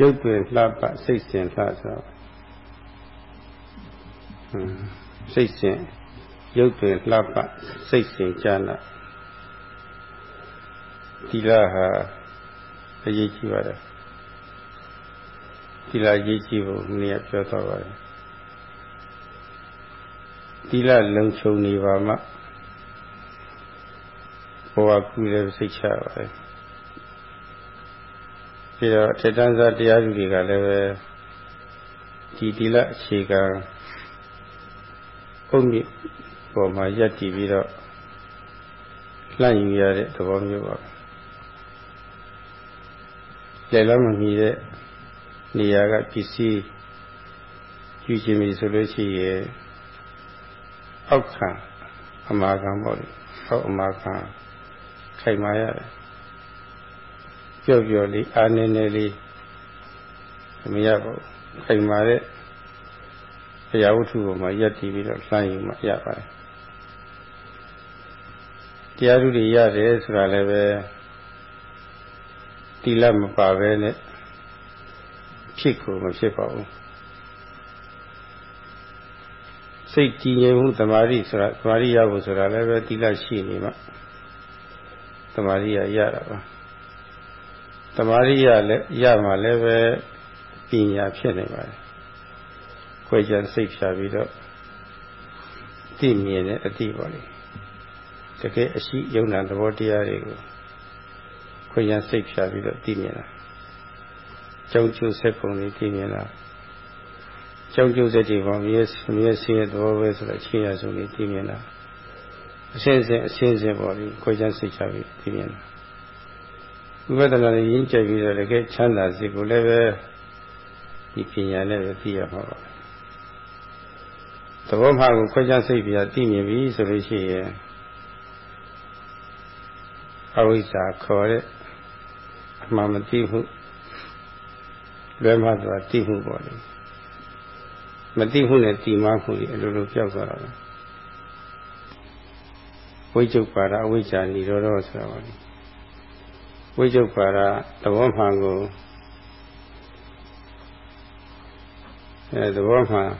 ရုပ်တွင်လှပစိတ်စဉ်လှဆိုစိတ်စဉ်ရုပ်တွင်လှပစိတ်စဉ်ကြနာဒီလဟာအရေးကြီးပါတယ်ဒီလရေးကြည့်ဖို့မနေ့ကပြောတော့ပါတယ်ဒီလလုံခြုံနေပါမှဘဝကူလည်းစိတ်ချပါတယ် ပြီးတော့ထေတ္တန်စာတရားသူတွေကလည်းပဲဒီဒီလအခြေခံအုတ်မြစ်ပေါ်မှာရက်တည်ပြီးတော့လှန့်ယူရတဲ့သဘောမျိုးပါလေလောမမီတဲ့နေရာကပစ္စည်းယူခြင်းပြီဆိုလို့ရှိရင်အောက်ခံအမာခံပေါ့လေအောက်အမာခံခိုင်မာရတယ် ပြော့ပြော့လေးအာနေနေလေးမရပါဘူးခိုင်မာတဲ့ဘုရားဝတ္ထုပေါ်မှာယက်တည်ပြီးတော့လှမ်းယူမှရပါတယ်တရားဓုတွေရတယ်ဆိုတာလည်းပဲတိလမပါပဲနဲ့ဖြစ်ကိုမဖြစ်ပါဘူးစိတ်ကြည်ငြိမ်မှုတမာရီဆိုတာတမာရီရဖို့ဆိုတာလည်းပဲတိလရှိနေမှတမာရီရရတာပါ တမာရီရလည်းရမှလည်းပဲပညာဖြစ်နေပါတယ်ခွဲခြားစိတ်ဖြာပြီးတော့သိမြင်တဲ့အတိပါလေတကယ်အရှိယုံနာသဘောတရားတွေကိုခွဲခြားစိတ်ဖြာပြီးတော့သိမြင်တာကြောင်းကျိုးဆက်ပုံလေးသိမြင်တာကြောင်းကျိုးဆက်တွေပေါ်မြဲမြဲဆင်းရဲသဘောပဲဆိုတော့ချင်းရဆုံးလေးသိမြင်တာအရှင်းစင်အရှင်းစင်ပေါ်ပြီးခွဲခြားစိတ်ချပြီးသိမြင်တာ ဝိပဿနာနဲ့ရင်းကျက်ပြီးတော့တကယ်ချမ်းသာစေကိုလည်းပဲဒီပညာနဲ့ပဲသိရမှာပါသဘောမှကိုခွဲခြားစိတ်ပြသိမြင်ပြီဆိုလို့ရှိရင်အဝိဇ္ဇာခေါ်တဲ့အမှန်မသိမှုလွဲမှားသွားသိမှုပေါ့လေမသိမှုနဲ့တည်မှမှုတွေအလိုလိုပြောက်သွားတာပဲဝိကျုပ်ပါဒအဝိဇ္ဇာនិရောဓဆိုတာပါလေ ဝိကျုပ်ပါဒသဘောမှန်ကိုအဲသဘောမှန်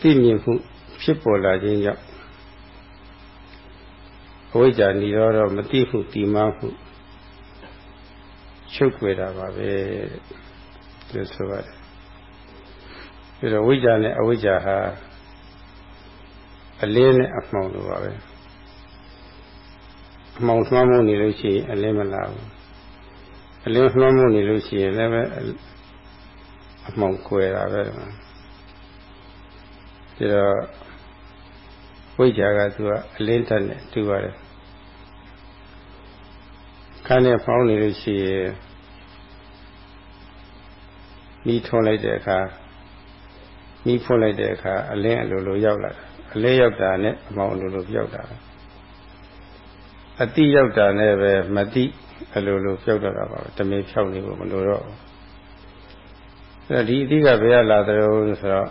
သိမြင်မှုဖြစ်ပေါ်လာခြင်းကြောင့်အဝိဇ္ဇာនិရောဓမသိမှုတည်မှမှုချုပ်ွယ်တာပါပဲလို့ဆိုပါတယ်ပြီးတော့ဝိဇ္ဇာနဲ့အဝိဇ္ဇာဟာအလင်းနဲ့အမှောင်လိုပါပဲ အမှောင်ထွမ်းမှုနေလို့ရှိရင်အလင်းမလာဘူးအလင်းထွမ်းမှုနေလို့ရှိရင်လည်းပဲအမှောင်ကွယ်တာပဲဒီတော့ဝိဇ္ဇာကသူကအလင်းတက်နဲ့တူပါတယ်ခန်းနဲ့ပေါင်းနေလို့ရှိရင်မိထွန်းလိုက်တဲ့အခါမိဖွင့်လိုက်တဲ့အခါအလင်းအလိုလိုရောက်လာတာအလင်းရောက်တာနဲ့အမောင်အလိုလိုပြောက်တာ အတိရောက်တာနဲ့ပဲမတိအလိုလိုပြောက်တော့တာပါတမင်ဖြောက်နေဖို့မလိုတော့ဘူးအဲဒီအတိကဘယ်ကလာတယ်ဆိုတော့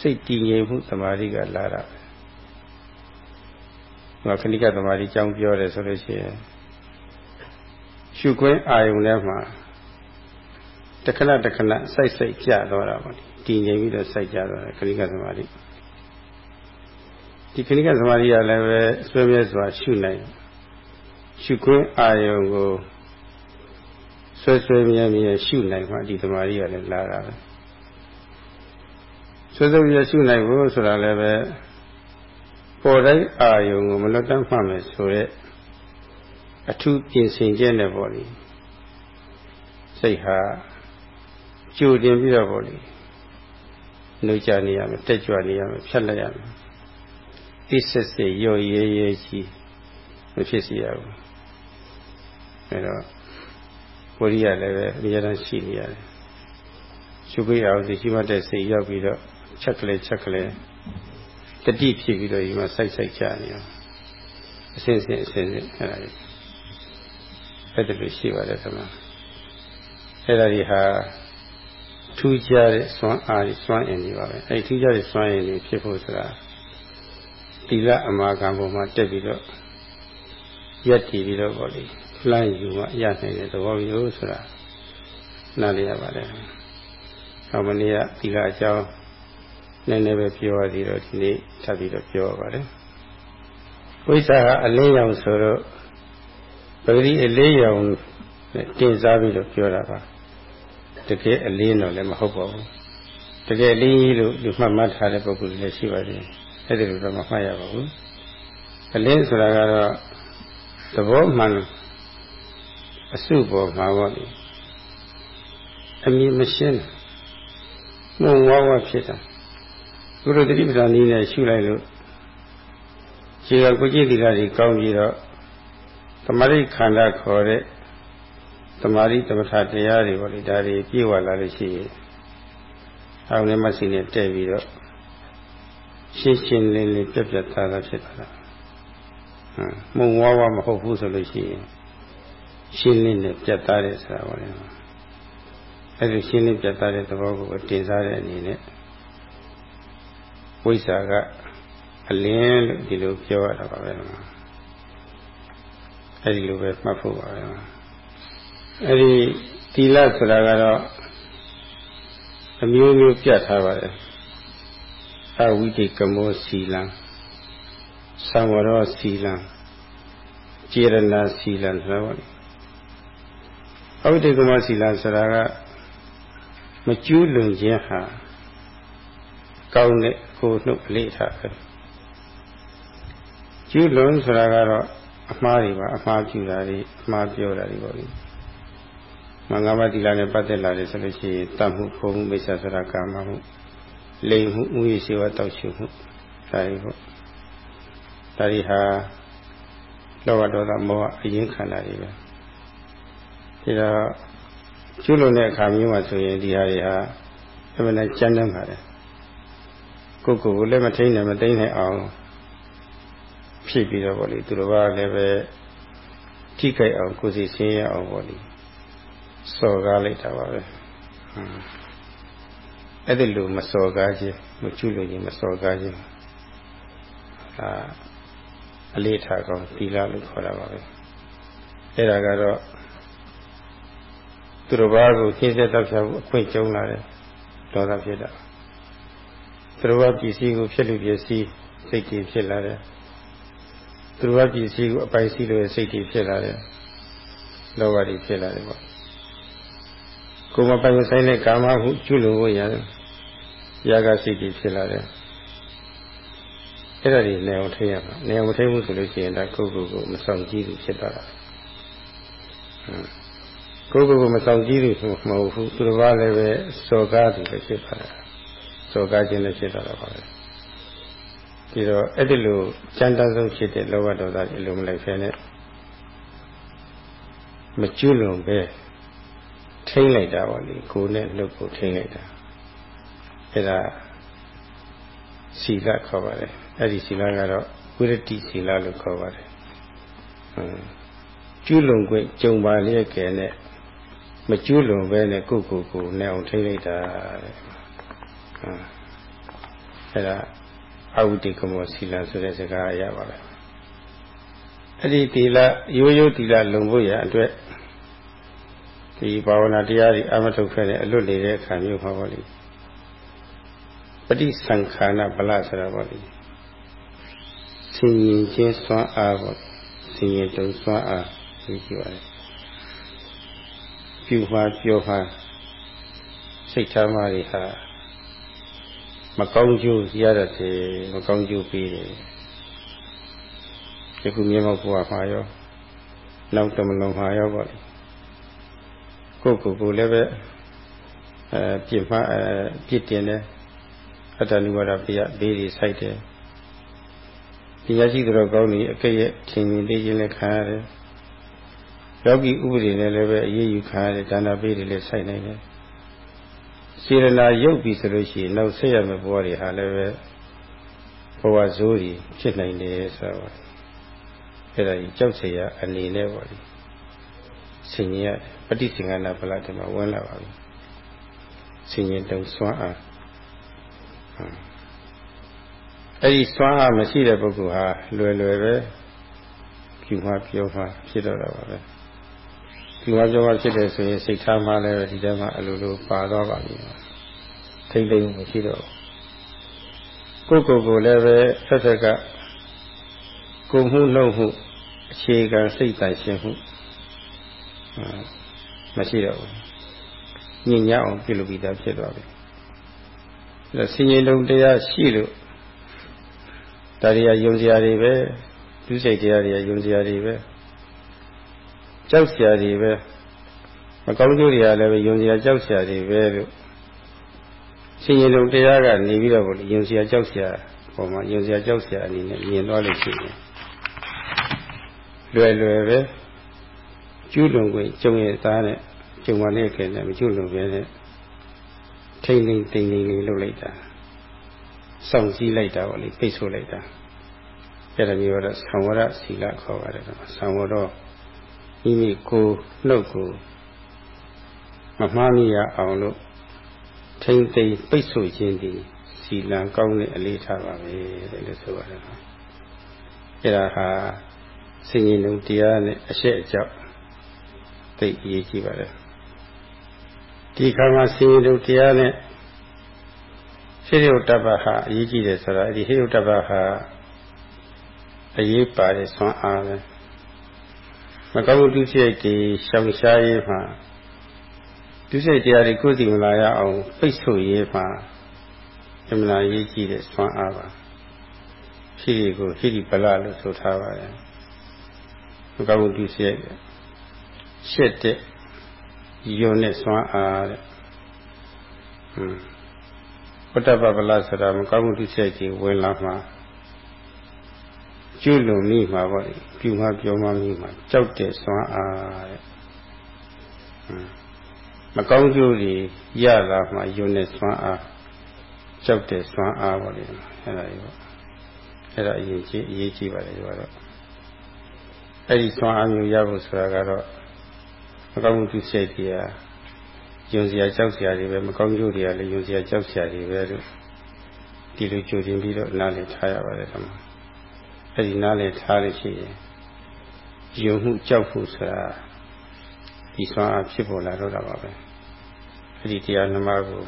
စိတ်တည်ငြိမ်မှုသမာဓိကလာတာပဲခဏိကသမာဓိကြောင်းပြောတယ်ဆိုလို့ရှိရင်ရှုခွင့်အာယုန်ထဲမှာတခဏတခဏစိုက်စိုက်ကြတော့တာပေါ့တည်ငြိမ်ပြီးတော့စိုက်ကြတော့တယ်ခဏိကသမာဓိ ဒီခဏိကသမာဓိကလည်းပဲဆွေးမြဲစွာရှုနိုင်ရှုခွင့်အာယုန်ကိုဆွဲဆွဲမြဲမြဲရှုနိုင်မှဒီသမာဓိကလည်းလာတာပဲဆွဲဆွဲမြဲရှုနိုင်ဖို့ဆိုတာလည်းပဲပေါ်တိုင်းအာယုံကိုမလွတ်တမ်းမှမယ်ဆိုရက်အထူးပြင်ဆင်ခြင်းနဲ့ပေါ့လေစိတ်ဟာကြိုတင်ပြီးတော့ပေါ့လေနှုတ်ကြနေရမယ်တက်ကြွနေရမယ်ဖြတ်လိုက်ရမယ် ဣစစ်စစ်ရော့ရဲရဲကြီးမဖြစ်စီရဘူးအဲတော့ဝိရိယလည်းပဲအများအားရှိနေရတယ်ရှုခွေးအောင်ဒီရှိမှတဲ့စိတ်ရောက်ပြီးတော့ချက်ကလေးချက်ကလေးတတိဖြစ်ပြီးတော့ဒီမှာစိုက်စိုက်ကြနေအောင်အစဉ်စဉ်အစဉ်စဉ်အဲ့ဒါလေးအဲ့ဒါလိုရှိပါတယ်သမအဲ့ဒါဒီဟာထူးခြားတဲ့စွမ်းအားစွမ်းအင်တွေပါပဲအဲ့ထူးခြားတဲ့စွမ်းအင်တွေဖြစ်ဖို့ဆိုတာ တိလအမာခံပေါ်မှာတက်ပြီးတော့ရက်တည်ပြီးတော့ပေါ့လေလှမ်းယူမှရနိုင်တဲ့သဘောမျိုးဆိုတာနားလည်ရပါတယ်။ဟောမနေ့ကဒီကအကြောင်းနည်းနည်းပဲပြောရသေးတော့ဒီနေ့ထပ်ပြီးတော့ပြောရပါတယ်။ဝိဇ္ဇာကအလင်းရောင်ဆိုတော့ပဂတိအလေးရောင်တင်စားပြီးတော့ပြောတာပါ။တကယ်အလင်းတော့လည်းမဟုတ်ပါဘူး။တကယ်အလင်းကြီးလို့ဒီမှတ်မှတ်ထားတဲ့ပုဂ္ဂိုလ်တွေလည်းရှိပါတယ်။ အဲ့ဒါလိုတော့မမှတ်ရပါဘူး။အလင်းဆိုတာကတော့သဘောမှန်အစုပေါ်မှာပေါ့လေအမြင်မရှင်းမှုံဝါးဝါဖြစ်တာဘုရားတိပ္ပာနည်းနဲ့ရှုလိုက်လို့ခြေကကိုကြည့်သီလတွေကောင်းပြီးတော့သမာဓိခန္ဓာခေါ်တဲ့သမာဓိတမထတရားတွေပေါ့လေဒါတွေပြည့်ဝလာလို့ရှိရင်အောင်လည်းမသိနဲ့တဲ့ပြီးတော့ ရှင်းရှင်းလင်းလင်းပြတ်ပြတ်သားသားဖြစ်သွားတာဟမ်မှုံဝါးဝါမဟုတ်ဘူးဆိုလို့ရှိရင်ရှင်းလင်းနဲ့ပြတ်သားတဲ့ဆိုတာပေါ့လေအဲ့ဒီရှင်းလင်းပြတ်သားတဲ့သဘောကိုတင်စားတဲ့အနေနဲ့ဝိဇ္ဇာကအလင်းလို့ဒီလိုပြောရတာပါပဲအဲ့ဒီလိုပဲမှတ်ဖို့ပါပဲအဲ့ဒီသီလဆိုတာကတော့အမျိုးမျိုးပြတ်ထားပါတယ် အဝိတိကမောစီလံသံဝရောစီလံကျေရဏစီလံဆိုတာပါအဝိတိကမောစီလံဆိုတာကမကျူးလွန်ခြင်းဟာကောင်းတဲ့ကိုယ်နှုတ်အလေးထားပဲကျူးလွန်ဆိုတာကတော့အမှားတွေပါအမှားပြုတာတွေအမှားပြောတာတွေပေါ့လေမင်္ဂမတိလာနဲ့ပတ်သက်လာတယ်ဆိုလို့ရှိရင်တတ်မှုဖုံမှုမိစ္ဆာဆိုတာကာမမှု လိမ်မှုဥယျာဉ်ရှိဝတောက်ရှုမှုဒါတွေပေါ့ဒါတွေဟာလောဘဒေါသမောဟအရင်ခန္ဓာတွေပဲဒါတော့ကျွလွန်တဲ့အခါမျိုးမှာဆိုရင်ဒီဟာတွေဟာအမှန်တန်ကြမ်းတမ်းပါတယ်ကိုယ်ကိုယ်ကိုလည်းမထိန်နဲ့မသိနိုင်အောင်ဖြစ်ပြီးတော့ဗောလေသူတော်ဘာလည်းပဲထိကြိုက်အောင်ကိုယ်စီဆင်းရအောင်ဗောလေစော်ကားလိုက်တာပါပဲ အဲ့ဒီလိုမစော်ကားခြင်းမကျွလွန်ခြင်းမစော်ကားခြင်းအာအလေးထားကောင်းသီလလို့ခေါ်တာပါပဲအဲ့ဒါကတော့သူတော်ဘာကိုရှင်းဆက်တောက်ချဖို့အခွင့်ကျုံလာတယ်ဒေါသဖြစ်တာသူတော်ဘာပစ္စည်းကိုဖြစ်လို့ပစ္စည်းစိတ်ကြီးဖြစ်လာတယ်သူတော်ဘာပစ္စည်းကိုအပိုင်စီလို့စိတ်ကြီးဖြစ်လာတယ်လောဘတွေဖြစ်လာတယ်ပေါ့ကိုယ်မပိုင်ဆိုင်တဲ့ကာမဟုကျွလို့ရရတယ် ရာဂစိတ်ကြီးဖြစ်လာတယ်အဲ့ဒါတွေနေအောင်ထိရမှာနေအောင်မထိဘူးဆိုလို့ရှိရင်ဒါကိုယ့်ကိုယ်ကိုမဆောင်ကြည့်ဘူးဖြစ်သွားတာကိုယ်ကိုယ်ကိုမဆောင်ကြည့်လို့ဆိုမဟုတ်ဘူးသူတစ်ပါးလည်းပဲစော်ကားသူပဲဖြစ်သွားတာစော်ကားခြင်းလည်းဖြစ်သွားတာပါပဲဒီတော့အဲ့ဒီလိုစံတန်းဆုံးဖြစ်တဲ့လောဘဒေါသတွေလိုမလိုက်ဖဲနဲ့မကျွလွန်ပဲထိမ့်လိုက်တာပါလေကိုယ်နဲ့လှုပ်ကိုထိမ့်လိုက်တာ အဲ့ဒါစီလခေါ်ပါတယ်အဲ့ဒီစီလကတော့ဝိရတိစီလလို့ခေါ်ပါတယ်ကျွလွန်ခွင့်ကြုံပါလျက်ကဲနဲ့မကျွလွန်ပဲနဲ့ကိုကိုကိုနဲ့အောင်ထိလိုက်တာတဲ့အဲ့ဒါအဝိတိကမောစီလဆိုတဲ့စကားအရပါပဲအဲ့ဒီတီလာရိုးရိုးတီလာလုံဖို့ရအတွက်ဒီဘာဝနာတရားတွေအမထုတ်ခဲ့တဲ့အလွတ်နေတဲ့အခါမျိုးမှာပေါ့လေပ ฏิသင်္ခါရဗလဆိုတာပေါ့လေဆင်ရင်ချင်းစွမ်းအားပေါ့ဆင်ရင်တုံစွမ်းအားသိကြပါလေပြုမှာပြောမှာစိတ်ထားမှတွေဟာမကောင်းကျိုးရတတ်တယ်မကောင်းကျိုးပေးတယ်ဒီခုမြေမောက်ဘုရားမှာရောနောက်တမလုံးမှာရောပေါ့ကိုကိုကိုလည်းပဲအဲပြစ်မှာအဲပြစ်တင်တယ်အ တ္တနုဝရပိယဘေးတွေစိုက်တယ်ဒီရရှိတော်ကောင်းကြီးအကဲ့ရဲ့ထင်မြင်သိခြင်းလည်းခံရတယ်ယောဂီဥပဒေနဲ့လည်းပဲအရေးယူခံရတယ်ဒါနာပေးတယ်လည်းစိုက်နိုင်တယ်စေရနာရုပ်ပြီဆိုလို့ရှိရင်နောက်ဆက်ရမယ့်ဘဝတွေဟာလည်းပဲဘဝဇိုးကြီးဖြစ်နိုင်တယ်ဆိုတော့အဲ့ဒါကြီးကြောက်เสียအနေနဲ့ပေါ့လေဆင်ញင်ရပฏิစင်္ကနာဗလာဒီမှာဝင်လာပါပြီဆင်ញင်တုံစွမ်းအား အဲ့ဒီစွမ်းအားမရှိတဲ့ပုဂ္ဂိုလ်ဟာလွယ်လွယ်ပဲဖြူမှပြောမှဖြစ်တော့တာပါပဲဒီမှာကြောမှာဖြစ်တယ်ဆိုရင်စိတ်ထားမှလည်းဒီထဲမှာအလိုလိုပါသွားပါပြီထိတ်လိမ့်မရှိတော့ကိုယ်ကိုယ်ကိုလည်းပဲဆက်ဆက်ကကိုမှုနှုတ်မှုအခြေခံစိတ်တန်ရှင်းမှုမရှိတော့ဘူးညင်ညအောင်ပြုလုပ်ပြီးသားဖြစ်သွားပြီ အဲဆင်ញင်လုံးတရားရှိလို့ဒါတွေကယုံစရာတွေပဲဒုစိတ်တရားတွေကယုံစရာတွေပဲကြောက်စရာတွေပဲမကောင်းကျိုးတွေကလည်းပဲယုံစရာကြောက်စရာတွေပဲလို့ဆင်ញင်လုံးတရားကနေပြီးတော့ယုံစရာကြောက်စရာပုံမှာယုံစရာကြောက်စရာအနေနဲ့မြင်သွားလို့ရှိရင်လွယ်လွယ်ပဲကျူးလွန်ခွင့်ကျုံရဲ့သားနဲ့ကျုံမနဲ့ခင်နဲ့မကျူးလွန်ပဲနဲ့ ထိမ့်ထိမ့်တိမ်တိမ်လေးလုပ်လိုက်တာစောင့်ကြည့်လိုက်တာပေါ့လေပိတ်ဆို့လိုက်တာအဲ့ဒါမျိုးတော့သံဝရศีလခေါ်ပါတယ်ကွာသံဝရမိမိကိုနှုတ်ကိုမမှားမိရအောင်လို့ထိမ့်သိမ့်ပိတ်ဆို့ခြင်းဒီစီလံကောင်းတဲ့အလေးထားပါပဲတဲ့လို့ဆိုပါတယ်ကွာအဲ့ဒါဟာစင်ရင်လုံးတရားနဲ့အရှက်အကြောက်သိအရေးကြီးပါတယ် ဒီခါမှာစင်ရင်လုံးတရားနဲ့ဟိရုတ္တပဟာအရေးကြီးတယ်ဆိုတော့ဒီဟိရုတ္တပဟာအရေးပါတဲ့ဆွမ်းအားပဲမကောင်းတုစိတ်တွေရှောင်ရှားရေးမှာတုစိတ်တရားတွေကိုယ်စီမလာရအောင်ပိတ်ဆို့ရေးမှာအမှန်အရေးကြီးတဲ့ဆွမ်းအားပါဟိရိကိုဟိရိပလလို့ဆိုထားပါတယ်မကောင်းတုစိတ်ရှစ်တဲ့ ယုံနဲ့ဆွမ်းအားတဲ့ဟွန်းဝတ္တပပလဆိုတာမကောင်းမှုတိစိတ်ကြီးဝင်လာမှကျွလွန်မိမှာပေါ့လေပြူမှပြောမှမိမှာကြောက်တဲ့စွမ်းအားတဲ့မကောင်းကျိုးတွေရလာမှယုံတဲ့စွမ်းအားကြောက်တဲ့စွမ်းအားပေါ့လေအဲ့ဒါကြီးပေါ့အဲ့ဒါအရေးကြီးအရေးကြီးပါတယ်ဒီကတော့အဲ့ဒီစွမ်းအားမျိုးရဖို့ဆိုတာကတော့ မကောင်းမှုတိစိတ်ကြီးဟာယုံစရာကြောက်စရာတွေပဲမကောင်းကျိုးတွေကလည်းယုံစရာကြောက်စရာတွေပဲလို့ဒီလိုကြိုတင်ပြီးတော့နားလည်ထားရပါတယ်ကွာအဲ့ဒီနားလည်ထားလို့ရှိရင်ယုံမှုကြောက်မှုဆိုတာဒီစွမ်းအားဖြစ်ပေါ်လာတော့တာပါပဲအဲ့ဒီတရားနှမကို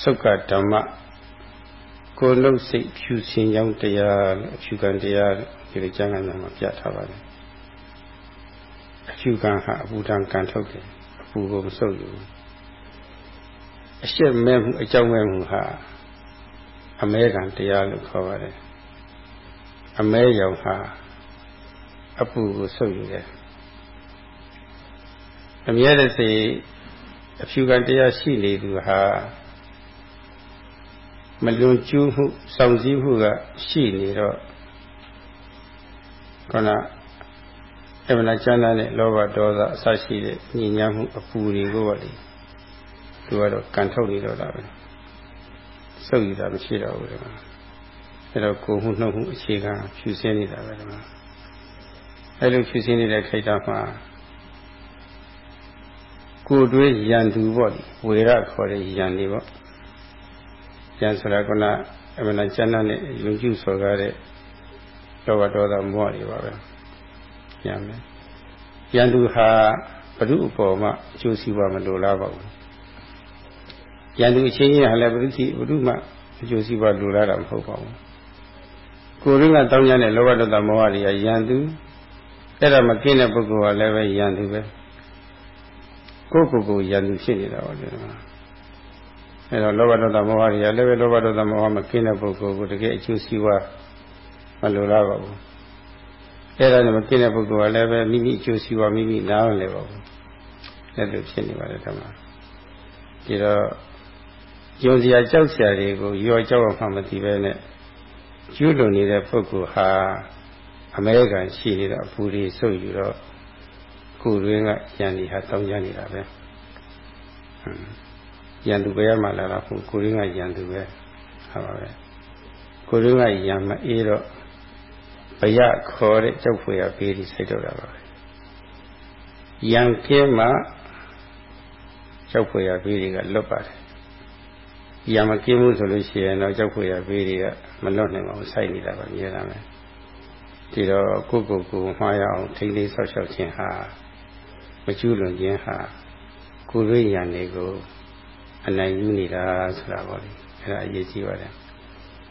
သုတ်ကဓမ္မကိုယ်လုံးစိတ်ဖြူစင်ကြောင်းတရားအဖြူကံတရားဒီလိုကျမ်းဂန်မှာပြထားပါတယ် အဖြူကံဟာအပူဒံကံထုတ်တယ်အပူကိုမဆုပ်ဘူးအရှက်မဲ့မှုအကြောင်းမဲ့မှုဟာအမဲကံတရားလို့ခေါ်ပါတယ်အမဲရောင်ဟာအပူကိုဆုပ်ယူတယ်အမြဲတစေအဖြူကံတရားရှိနေသူဟာမလွန်ကျူးမှုစောင့်စည်းမှုကရှိနေတော့ခန္ဓာ အမှန်ကျမ်းတဲ့လောဘဒေါသအစရှိတဲ့ညဉ့်ညမ်းမှုအပူတွေကိုပါလေသူကတော့ကန်ထုတ်နေတော့တာပဲစုပ်ယူတာမရှိတော့ဘူးဒီမှာအဲ့တော့ကိုမှုနှုတ်မှုအခြေခံဖြူစင်းနေတာပဲဒီမှာအဲ့လိုဖြူစင်းနေတဲ့ခိုက်တာမှာကိုယ်တွေးရန်သူပေါ့ဝေရခေါ်တဲ့ရန်တွေပေါ့ရန်ဆိုတာကကအမှန်ကျမ်းနဲ့ယုံကြည်စော်ကားတဲ့လောဘဒေါသမောဟတွေပါပဲ ရမယ်ရန်သူဟာဘု து အပေါ်မှာအကျိုးစီးပွားမလိုလားပါဘူးရန်သူအချင်းချင်းဟာလည်းဘုရုရှိဘုရုမှအကျိုးစီးပွားလိုလားတာမဟုတ်ပါဘူးကိုယ်ရင်းကတောင်းကြတဲ့လောဘဒေါသမောဟတွေကရန်သူအဲ့ဒါမကင်းတဲ့ပုဂ္ဂိုလ်ကလည်းပဲရန်သူပဲကိုယ့်ကိုယ်ကိုရန်သူဖြစ်နေတာပါလေအဲ့တော့လောဘဒေါသမောဟတွေကလည်းပဲလောဘဒေါသမောဟမကင်းတဲ့ပုဂ္ဂိုလ်ကိုတကယ်အကျိုးစီးပွားမလိုလားပါဘူး အဲ့ဒါနဲ့မကင်းတဲ့ပုဂ္ဂိုလ်ကလည်းပဲမိမိအကျိုးစီးပွားမိမိနားမလဲပါဘူးအဲ့လိုဖြစ်နေပါတယ်ဓမ္မဒီတော့ယုံစရာကြောက်စရာတွေကိုရောကြောက်အောင်မှမသိပဲနဲ့ကျူးလွန်နေတဲ့ပုဂ္ဂိုလ်ဟာအမဲကန်ရှိနေတော့အပူတွေဆုပ်ယူတော့ကိုယ်တွင်းကယန္ဒီဟာတောင်းကြနေတာပဲယန္တုပဲမှလာတာဟုတ်ကိုယ်တွင်းကယန္တုပဲဟုတ်ပါပဲကိုယ်တွင်းကယံမအေးတော့ ဘယခေါ်တဲ့ကြောက်ဖွယ်ရပေးပြီးစိတ်တော့တာပါပဲယံကဲမှကြောက်ဖွယ်ရပေးတွေကလွတ်ပါတယ်ရမကင်းဘူးဆိုလို့ရှိရင်တော့ကြောက်ဖွယ်ရဘေးတွေကမလွတ်နိုင်ပါဘူးစိုက်နေတာပါမြဲတာပဲဒီတော့ကိုယ့်ကိုယ်ကိုမှားရအောင်ထိန်းသိမ်းဆောက်ရှောက်ခြင်းဟာမကျူးလွန်ခြင်းဟာကိုယ်ရိယာနေကိုအနိုင်ယူနေတာဆိုတာပေါ့လေအဲ့ဒါအရေးကြီးပါတယ်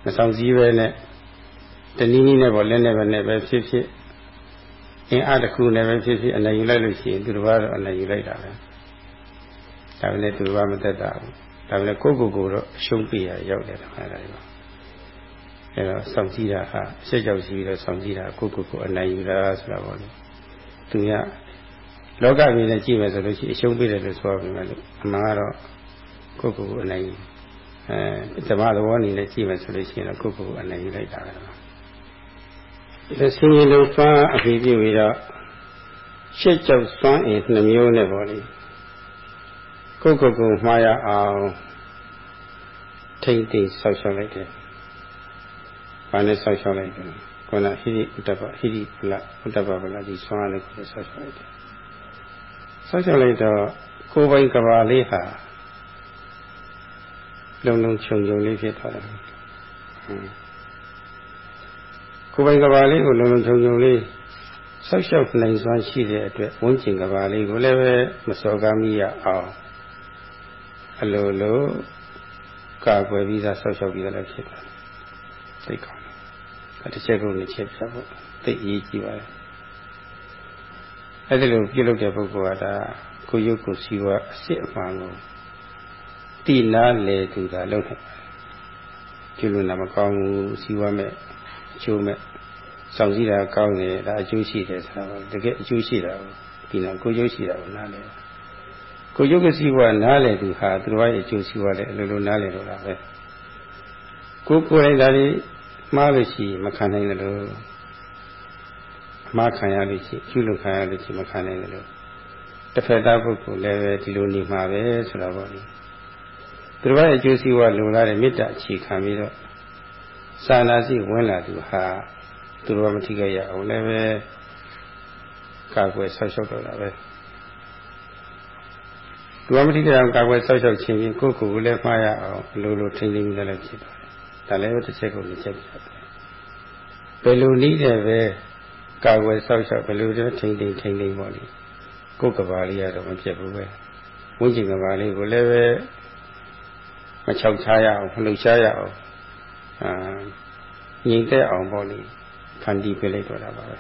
မဆောင်စည်းပဲနဲ့ တနည်းနည်းနဲ့ပေါ့လက်နဲ့ပဲနဲ့ပဲဖြစ်ဖြစ်အင်အားတစ်ခုနဲ့ပဲဖြစ်ဖြစ်အနိုင်ယူလိုက်လို့ရှိရင်သူတစ်ပါးတော့အနိုင်ယူလိုက်တာပဲဒါပဲလေသူတစ်ပါးမသက်တာဘူးဒါပဲလေကိုယ့်ကိုယ်ကိုတော့အရှုံးပေးရရောက်တယ်ခါတိုင်းပါအဲတော့စောင့်ကြည့်တာဟာအဆက်ကြောက်ရှိပြီးတော့စောင့်ကြည့်တာကိုယ့်ကိုယ်ကိုအနိုင်ယူတာဆိုတာပေါ့လေသူကလောကကြီးနဲ့ကြည့်မယ်ဆိုလို့ရှိရင်အရှုံးပေးတယ်လို့ဆိုရပြီမယ်လို့အမှန်ကတော့ကိုယ့်ကိုယ်ကိုအနိုင်အဲဓမ္မသဘောအနေနဲ့ကြည့်မယ်ဆိုလို့ရှိရင်တော့ကိုယ့်ကိုယ်ကိုအနိုင်ယူလိုက်တာပဲ ဒီဆင်းရဲလုံးစွမ်းအဖြစ်ပြပြီးတော့ရှစ်ကြောက်စွမ်းအင်နှမျိုးနဲ့ပေါ့လေကိုယ့်ကိုယ်ကိုမှားရအောင်ထိမ့်သိမ့်ဆောက်ရှောက်လိုက်တယ်။ဘာနဲ့ဆောက်ရှောက်လိုက်တယ်။ခုနဟိရိဥတ္တပဟိရိဖလဥတ္တပဗလာဒီဆွမ်းလိုက်ကိုဆောက်ရှောက်လိုက်တယ်။ဆောက်ရှောက်လိုက်တော့ကိုယ်ပိုင်ကဘာလေးဟာလုံလုံခြုံခြုံလေးဖြစ်သွားတယ်။ ကိုယ်ပိုင်ကဘာလေးကိုလုံလုံခြုံခြုံလေးဆောက်ရှောက်နိုင်စွမ်းရှိတဲ့အတွက်ဝန်းကျင်ကဘာလေးကိုလည်းပဲမစော်ကားမိရအောင်အလိုလိုကာကွယ်ပြီးသားဆောက်ရှောက်ပြီးသားလည်းဖြစ်ပါတယ်သိကောင်းတယ်တစ်ချက်ကုန်တစ်ချက်ပြဖို့သိအရေးကြီးပါတယ်အဲ့ဒီလိုပြုလုပ်တဲ့ပုဂ္ဂိုလ်ကဒါကိုရုပ်ကိုစီဝါအစ်စ်အမှန်ကိုတိနာလေသူသာလုပ်နေပါတယ်ပြုလို့နာမကောင်းဘူးစီဝါမဲ့ အကျိုးမဲ့စောင့်စည်းတာကောင်းတယ်ဒါအကျိုးရှိတယ်ဆိုတာပါတကယ်အကျိုးရှိတာကိုဒီနာကိုရုပ်ရှိတာကိုနားလည်ကိုရုပ်ကစီဝါနားလည်သူဟာသူတော်ရဲ့အကျိုးစီဝါလည်းအလိုလိုနားလည်တော့တာပဲကိုကိုယ်တိုင်ဒါလေးမှားလို့ရှိမခံနိုင်တယ်လို့မှားခံရလို့ရှိကျุလို့ခံရလို့ရှိမခံနိုင်တယ်လို့တစ်ဖက်သားပုဂ္ဂိုလ်လည်းပဲဒီလိုနေမှာပဲဆိုတာပေါ့လေသူတော်ရဲ့အကျိုးစီးပွားလုံလာတဲ့မေတ္တာအခြေခံပြီးတော့ စာနာစိဝင်လာသူဟာသူတော်မထိခဲ့ရအောင်လည်းပဲကာကွယ်ဆောက်ရှောက်တော့တာပဲသူတော်မထိခဲ့အောင်ကာကွယ်ဆောက်ရှောက်ခြင်းဖြင့်ကိုယ့်ကိုယ်ကိုလည်းမှားရအောင်အလိုလိုထိန်းသိမ်းပြီးလည်းဖြစ်သွားတယ်ဒါလည်းတစ်ချက်ကိုတစ်ချက်ပြတယ်ဘယ်လိုနည်းနဲ့ပဲကာကွယ်ဆောက်ရှောက်ဘယ်လိုတွေထိန်းသိမ်းထိန်းသိမ်းပေါ့လေကိုယ်ကဘာလေးရတော့မဖြစ်ဘူးပဲဝိဉ္ဇဉ်ကဘာလေးကိုလည်းပဲမချောက်ချရအောင်မလှုပ်ရှားရအောင် အာငြိမ်သက်အောင်ပေါ့လေဖန်တီးပေးလိုက်တော့တာပါပဲ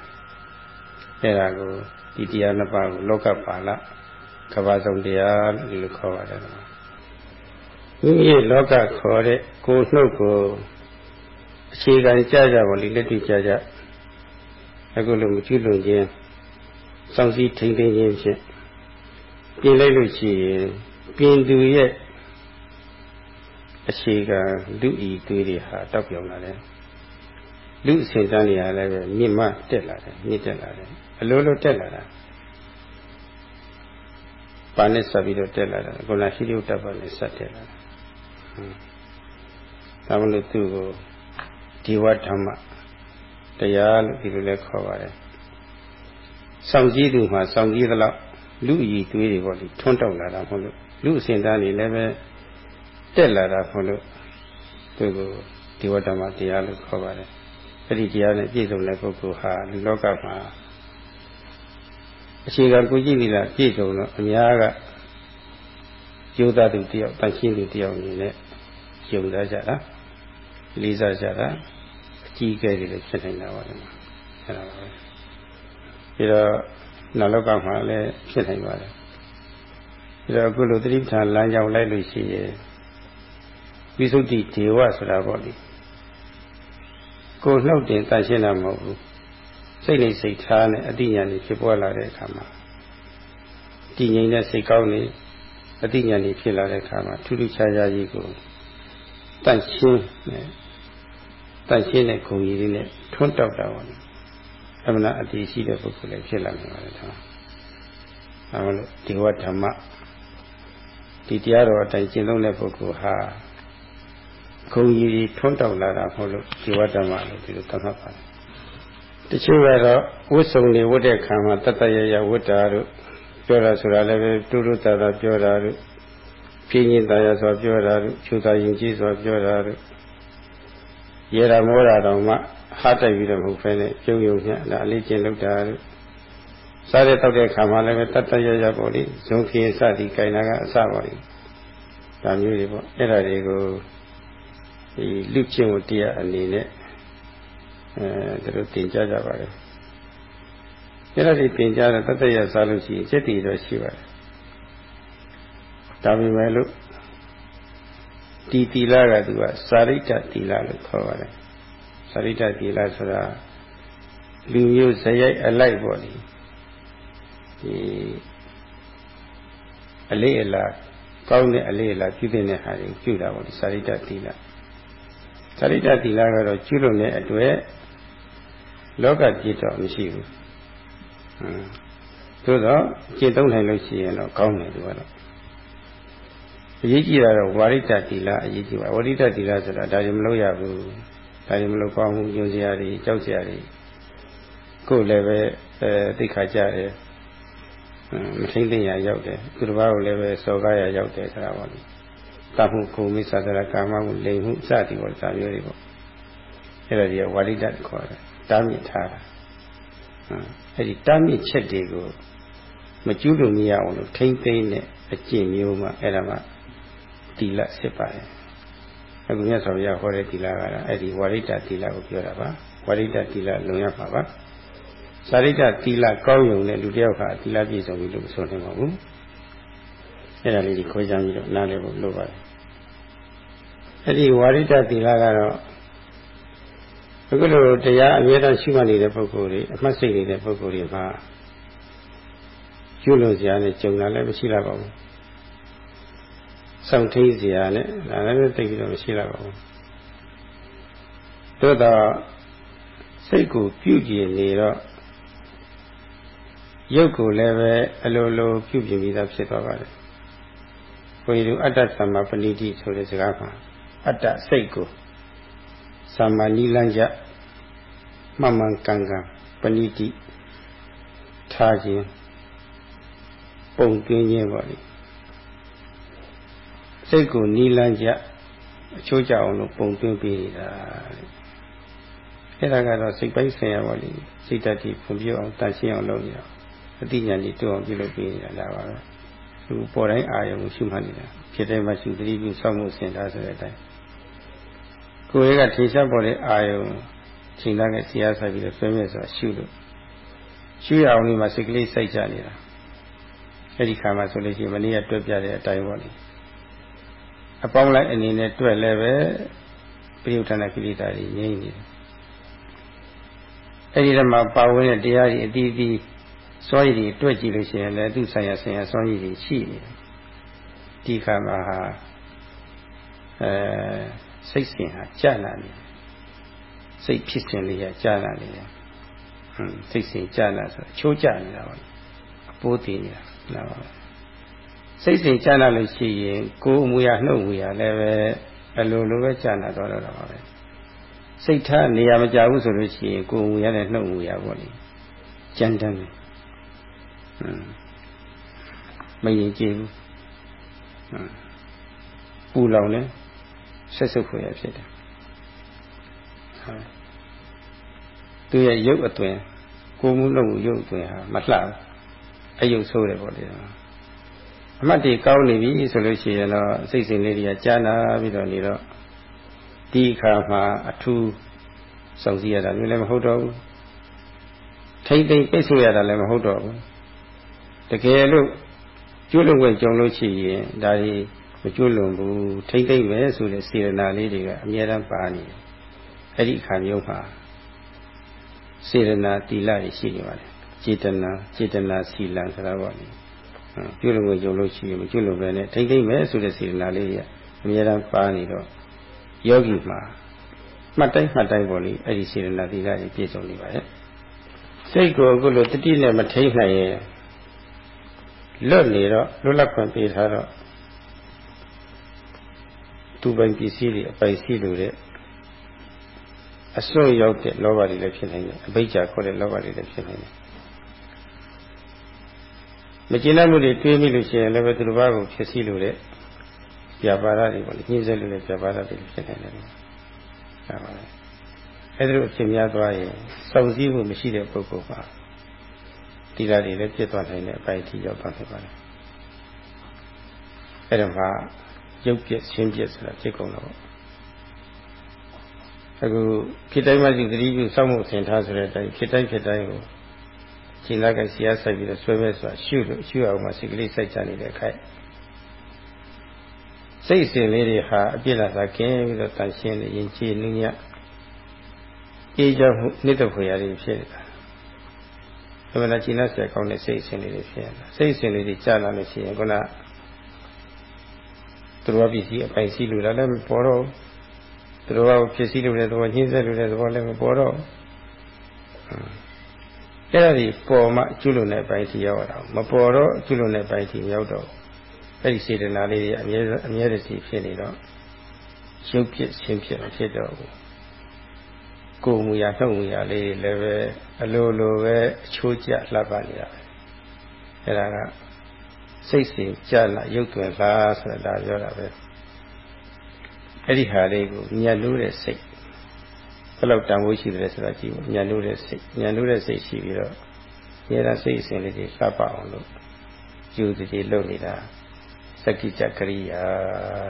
အဲ့ဒါကိုဒီတရားနှစ်ပါးကိုလောကပါဠကဘာဆုံးတရားလို့ခေါ်ပါတယ်မိမိရဲ့လောကခေါ်တဲ့ကိုယ်နှုတ်ကိုအခြေခံကြကြပါလိလက်တွေ့ကြကြအခုလိုမကျွလွန်ခြင်းစောင့်စည်းထိန်သိမ်းခြင်းဖြင့်ပြင်လိုက်လို့ရှိရင်ပြင်သူရဲ့ အခြေခံလူဤသွေးတွေဟာတောက်ပြောင်လာတယ်လူအစဉ်တန်းနေရလည်းပဲမြင့်မတက်လာတယ်မြင့်တက်လာတယ်အလိုလိုတက်လာတာပါနဲ့ဆက်ပြီးတော့တက်လာတာကိုလာရှိရုပ်တပ်ပါနဲ့ဆက်တက်လာတာဒါမလို့သူ့ကိုဒီဝဓမ္မတရားလို့ဒီလိုလဲခေါ်ပါတယ်စောင့်ကြည့်သူမှာစောင့်ကြည့်သလောက်လူအည်သွေးတွေပေါ့ဒီထွန်းတောက်လာတာမဟုတ်လို့လူအစဉ်တန်းနေလည်းပဲ တက်လာတာမဟုတ်လို့သူကိုဒီဝတ္တမတရားလို့ခေါ်ပါတယ်အဲ့ဒီတရားနဲ့ပြည့်စုံတဲ့ပုဂ္ဂိုလ်ဟာဒီလောကမှာအခြေခံကိုကြည့်နေတာပြည့်စုံတော့အများကယောသသူတယောက်တန်ရှင်းသူတယောက်အနေနဲ့ယုံသားကြတာလေးစားကြတာအကြီးအကဲတွေလည်းဖြစ်နေတာပါလေအဲ့ဒါပါပဲပြီးတော့နောက်လောကမှာလည်းဖြစ်နိုင်ပါတယ်ပြီးတော့အခုလိုသတိပဋ္ဌာန်လမ်းကြောင်းလိုက်လို့ရှိရင် ဝိသုဒ္ဓိဒေဝဆိုတာပေါ့လေကိုနှုတ်တင်တန်ရှင်းတာမဟုတ်ဘူးစိတ်နဲ့စိတ်ထားနဲ့အတိညာဉ်ဖြစ်ပေါ်လာတဲ့အခါမှာတည်ငြိမ်တဲ့စိတ်ကောင်းနေအတိညာဉ်ဖြစ်လာတဲ့အခါမှာထူးထူးခြားခြားကြီးကိုတန့်ရှင်းနဲ့တန့်ရှင်းတဲ့ဂုဏ်ကြီးလေးနဲ့ထွန်းတောက်တာပါလေအမှန်အတည်ရှိတဲ့ပုဂ္ဂိုလ်လည်းဖြစ်လာနိုင်ပါတယ်ဒါ။အဲလိုဒီဝဓမ္မဒီတရားတော်အတိုင်းကျင့်သုံးတဲ့ပုဂ္ဂိုလ်ဟာ ဂုံကြီးထွန်းတောက်လာတာမဟုတ်လို့ဒီဝတ္တမလို့ဒီလိုသတ်မှတ်ပါတယ်တချို့ကတော့ဝတ်စုံတွေဝတ်တဲ့ခံမှာတတရရဝတ်တာတို့ပြောတာဆိုတာလည်းပဲတူတူတာတာပြောတာတို့ပြင်းရင်တရားဆိုပြောတာတို့ချူတာရင်ကြီးဆိုပြောတာတို့ရေတာမောတာတော့မှဟားတိုက်ပြီးတော့မဟုတ်ဖဲနဲ့ကျုံယုံညဒါအလေးကျင့်လောက်တာတို့စားတဲ့တောက်တဲ့ခါမှလည်းပဲတတ်တရရပေါ့လေဇုံခင်းစသည်ကြိုင်နာကအစပါလေဒါမျိုးတွေပေါ့အဲ့ဒါတွေကို ဒီလူချင်းကိုတရားအနေနဲ့အဲတို့တင်ကြကြပါလေအဲ့ဒါတွေတင်ကြတော့တတ်တရစားလို့ရှိရင်စိတ်တည်တော့ရှိပါတယ်ဒါပေမဲ့လို့ဒီတီလာကသူကစာရိတ္တတီလာလို့ခေါ်ပါတယ်စာရိတ္တတီလာဆိုတာလူမျိုးဇယိုက်အလိုက်ပေါ့လေဒီအလေးအလာကောင်းတဲ့အလေးအလာပြုတဲ့ဟာတွေပြုတာပေါ့ဒီစာရိတ္တတီလာ စာရိတ္တတီလာကတော့ကျွလို့တဲ့အတွက်လောကကြည့်တော့မရှိဘူးဟမ်သို့တော့ကျင့်သုံးနိုင်လို့ရှိရင်တော့ကောင်းတယ်သူကတော့အရေးကြီးတာတော့ဝါရိတတိလအရေးကြီးပါဝါရိတတိလဆိုတာဒါရင်မလုပ်ရဘူးဒါရင်မလုပ်ကောင်းဘူးညွန်စရာတွေကြောက်စရာတွေကိုယ်လည်းပဲအဲသိခါကြတယ်မထိမ့်သိရရောက်တယ်သူတစ်ပါးကိုလည်းပဲစော်ကားရရောက်တယ်ဆိုတာပေါ့လေ တမှုကုမိသဒရကာမမှုလိမ်မှုစသည်ပေါ့ဒါမျိုးတွေပေါ့အဲ့ဒါကြီးကဝါရိတခေါ်တယ်တားမြစ်ထားတာအဲ့ဒီတားမြစ်ချက်တွေကိုမကျူးလို့မရအောင်လို့ထိမ့်သိမ့်တဲ့အကျင့်မျိုးမှအဲ့ဒါမှတီလစစ်ပါတယ်အခုမြတ်စွာဘုရားဟောတဲ့တီလကတော့အဲ့ဒီဝရိတတီလကိုပြောတာပါဝရိတတီလလုံရပါပါသာရိတတီလကောင်းယုံတဲ့လူတယောက်ကတီလပြည့်စုံပြီလို့ဆိုနေပါဘူးအဲ့ဒါလေးဒီခွဲခြားပြီးတော့နားလည်ဖို့လိုပါတယ် အဲ့ဒီဝရိတတီလကတော့အခုလိုတရားအမြဲတမ်းရှိမှနေတဲ့ပုဂ္ဂိုလ်တွေအမှတ်စိတ်နေတဲ့ပုဂ္ဂိုလ်တွေမှာကျွလို့စရာနဲ့ကြုံတာလည်းမရှိတော့ပါဘူးစောင့်ထိန်စရာနဲ့ဒါလည်းသိပြီးတော့မရှိတော့ပါဘူးသို့တော့စိတ်ကိုပြုကျင်နေတော့ရုပ်ကိုလည်းပဲအလိုလိုပြုပြင်ပြီးသားဖြစ်သွားပါတယ်ဘုရားတို့အတ္တသမ္မာပဏိတိဆိုတဲ့စကားမှာ အတ္တစိတ်ကိုသမ္မာနိလန်းကြမှန်မှန်ကန်ကန်ပဏိတိထားခြင်းပုံသွင်းခြင်းပေါ့လေစိတ်ကိုနီးလန်းကြအချိုးကြအောင်လို့ပုံသွင်းပေးနေတာအဲ့ဒါကတော့စိတ်ပိုင်းဆိုင်ရာပါလိစိတ်တတိဖွံ့ဖြိုးအောင်တန်ရှင်းအောင်လုပ်ရအောင်အတိညာဏ်ကြီးတိုးအောင်ပြုလုပ်ပေးနေတာဒါပါပဲသူပေါ်တိုင်းအာရုံရှုမှတ်နေတာဖြစ်တဲ့မှရှုသတိပြုစောင့်မှုစင်တာဆိုတဲ့အတိုင်း ကိုယ်ရဲ့ကထင်ရှားပေါ်တဲ့အာရုံချိန်သားကဆရာဆိုင်ပြီးတော့ဆွဲမြဲဆိုတာရှုလို့ရှုရအောင်လေးမှာစိတ်ကလေးစိုက်ကြနေတာအဲ့ဒီခါမှာဆိုလို့ရှိရင်မနေ့ကတွက်ပြတဲ့အတိုင်းပေါ့လေအပေါင်းလိုက်အနေနဲ့တွက်လည်းပဲပရိယုဌာဏကိလေသာတွေငြိမ့်နေတယ်အဲ့ဒီတမှာပါဝင်တဲ့တရားတွေအတီးတီးစွမ်းရည်တွေတွက်ကြည့်လို့ရှိရင်လည်းသူ့ဆိုင်ရာဆိုင်ရာစွမ်းရည်တွေရှိနေတယ်ဒီခါမှာဟာအဲ စိတ်စဉ်ဟာကြာလာနေစိတ်ဖြစ်စဉ်လေးကကြာလာနေတယ်ဟွန်းစိတ်စဉ်ကြာလာဆိုအချိုးကျနေတာပါအပိုးတည်နေတာလားပါစိတ်စဉ်ကြာလာလို့ရှိရင်ကိုယ်အမူအရာနှုတ်အမူအရာလည်းပဲအလိုလိုပဲကြာလာတော့တော့ပါပဲစိတ်ထားနေရာမကြဘူးဆိုလို့ရှိရင်ကိုယ်အမူအရာနဲ့နှုတ်အမူအရာပေါ့လေကြမ်းတမ်းတယ်ဟွန်းမရင်ကြည့်ဘူးဟွန်းပူလောင်လဲ ဆက်စုပ်ဖွယ်ရဖြစ်တယ်ဟုတ်သူရဲ့ရုပ်အသွင်ကိုယ်မှုလုံးမှုရုပ်အသွင်ဟာမလှဘူးအယုတ်ဆိုးတယ်ပေါ့လေအမှတ်တွေကောင်းနေပြီဆိုလို့ရှိရင်တော့စိတ်စဉ်လေးတွေကကြာနာပြီးတော့နေတော့ဒီအခါမှာအထူးစောင့်စည်းရတာမျိုးလည်းမဟုတ်တော့ဘူးထိမ့်သိမ့်ပိတ်ဆို့ရတာလည်းမဟုတ်တော့ဘူးတကယ်လို့ကျွလွန်ခွင့်ကြုံလို့ရှိရင်ဒါတွေ မကျွလွန်ဘူးထိမ့်သိမ့်ပဲဆိုတဲ့စေရနာလေးတွေကအများအားပါနေတယ်အဲ့ဒီအခါမျိုးမှာစေရနာတီလာရှိနေပါတယ်ចេတနာចេတနာစီလံဆိုတာပေါ့လေပြုလို့ကိုကြုံလို့ရှိရင်မကျွလို့ပဲနဲ့ထိမ့်သိမ့်မယ်ဆိုတဲ့စေတနာလေးကြီးအများအားပါနေတော့ယောဂီမှာမှတ်တိုင်းမှတ်တိုင်းပေါ့လေအဲ့ဒီစေတနာသီလကြီးပြည့်စုံနေပါရဲ့စိတ်ကိုအခုလိုတတိနဲ့မထိမ့်နိုင်ရင်လွတ်နေတော့လွတ်လပ်ခွင့်ပေးထားတော့ သူပိုင်ပစ္စည်းတွေအပိုင်ရှိလို့တဲ့အစွန့်ရောက်တဲ့လောဘတွေလည်းဖြစ်နိုင်တယ်အဘိဓါခေါ်တဲ့လောဘတွေလည်းဖြစ်နိုင်တယ်မကျေနပ်မှုတွေတွေးမိလို့ရှိရင်လည်းပဲသူတစ်ပါးကိုဖြစ်စီလို့တဲ့ပြပါရတွေပေါ့လေညှင်းဆဲလို့တဲ့ပြပါရတွေဖြစ်နေတယ်။ဒါပါပဲ။အဲဒီလိုအဖြစ်များသွားရင်စောင့်စည်းမှုမရှိတဲ့ပုဂ္ဂိုလ်ပါတိလာတွေလည်းပြည့်သွားနိုင်တဲ့အပိုင်းထိရောက်သွားနိုင်ပါတယ်အဲ့ဒါမှ ရုပ်ပြည့်ရှင်းပြည့်ဆိုတာဖြစ်ကုန်တော့အခုခေတ္တိုင်းမှရှိသတိပြုစောင့်မှုသင်ထားဆိုတဲ့အတိုင်းခေတ္တိုင်းခေတ္တိုင်းကိုရှင်းလာကဆရာဆိုင်ပြီးတော့ဆွဲမဲ့ဆိုတာရှုလို့ရှုအောင်မှစိတ်ကလေးစိုက်ကြနေတဲ့ခိုက်စိတ်စဉ်လေးတွေဟာအပြစ်လာတာကင်းပြီးတော့တန်ရှင်းနေရင်ကြည်နုညအေးကြမှုနှစ်သက်ဖွယ်ရာတွေဖြစ်နေတာဒါမှလည်းကျင့်ရဆရာကောင်းတဲ့စိတ်စဉ်လေးတွေဖြစ်နေတာစိတ်စဉ်လေးတွေကြာလာလို့ရှိရင်ခုန သူတော်ပစ္စည်းအပိုင်စီးလို့လည်းမပေါ်တော့သူတော်ကဖြစ်စည်းလို့တဲ့သဘောညှင်းဆက်လို့တဲ့သဘောလည်းမပေါ်တော့အဲ့ဒါဒီပေါ်မှကျွလွန်တဲ့ပိုင်တီရောက်တာမပေါ်တော့ကျွလွန်တဲ့ပိုင်တီရောက်တော့အဲ့ဒီစေတနာလေးတွေအမြဲအမြဲတည်းဖြစ်နေတော့ရုပ်ဖြစ်ရှင်းဖြစ်မဖြစ်တော့ဘူးကိုယ်မူရနှုတ်မူရလေးလည်းပဲအလိုလိုပဲအချိုးကျလှပနေတာပဲအဲ့ဒါက စိတ်စဉ်ကြလာရုပ်တွင်လားဆိုတာပြောတာပဲအဲ့ဒီဟာလေးကိုညှက်လို့တဲ့စိတ်ဘယ်လောက်တန်ဖိုးရှိတယ်ဆိုတာကြည့်ဖို့ညှက်လို့တဲ့စိတ်ညှက်လို့တဲ့စိတ်ရှိပြီးတော့ဉာဏ်စိတ်အစဉ်လေးတွေလှပအောင်လို့ယူတည်လုပ်နေတာစကိကြကရိယာ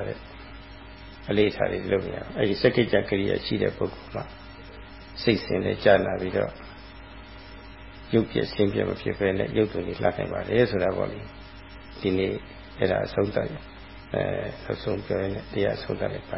တဲ့အလေးထားလေးလုပ်နေရအောင်အဲဒီစကိကြကရိယာရှိတဲ့ပုဂ္ဂိုလ်မှာစိတ်စဉ်နဲ့ကြာလာပြီးတော့ရုပ်ပြဆင်းပြမဖြစ်ဘဲနဲ့ရုပ်တွေလှနိုင်ပါလေဆိုတာပေါ့လေ ဒီနေ့အဲ့ဒါအဆုံးသတ်အဲအဆုံးပြောရင်တရားအဆုံးသတ်လိုက်ပါ